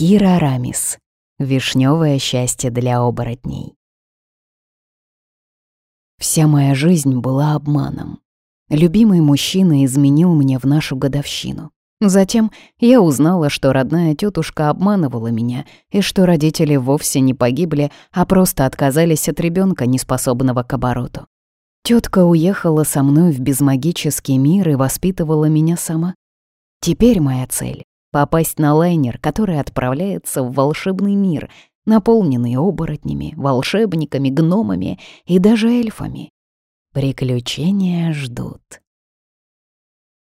Кира Рамис. Вишневое счастье для оборотней. Вся моя жизнь была обманом. Любимый мужчина изменил мне в нашу годовщину. Затем я узнала, что родная тетушка обманывала меня и что родители вовсе не погибли, а просто отказались от ребенка, неспособного к обороту. Тетка уехала со мной в безмагический мир и воспитывала меня сама. Теперь моя цель — попасть на лайнер, который отправляется в волшебный мир, наполненный оборотнями, волшебниками, гномами и даже эльфами. Приключения ждут.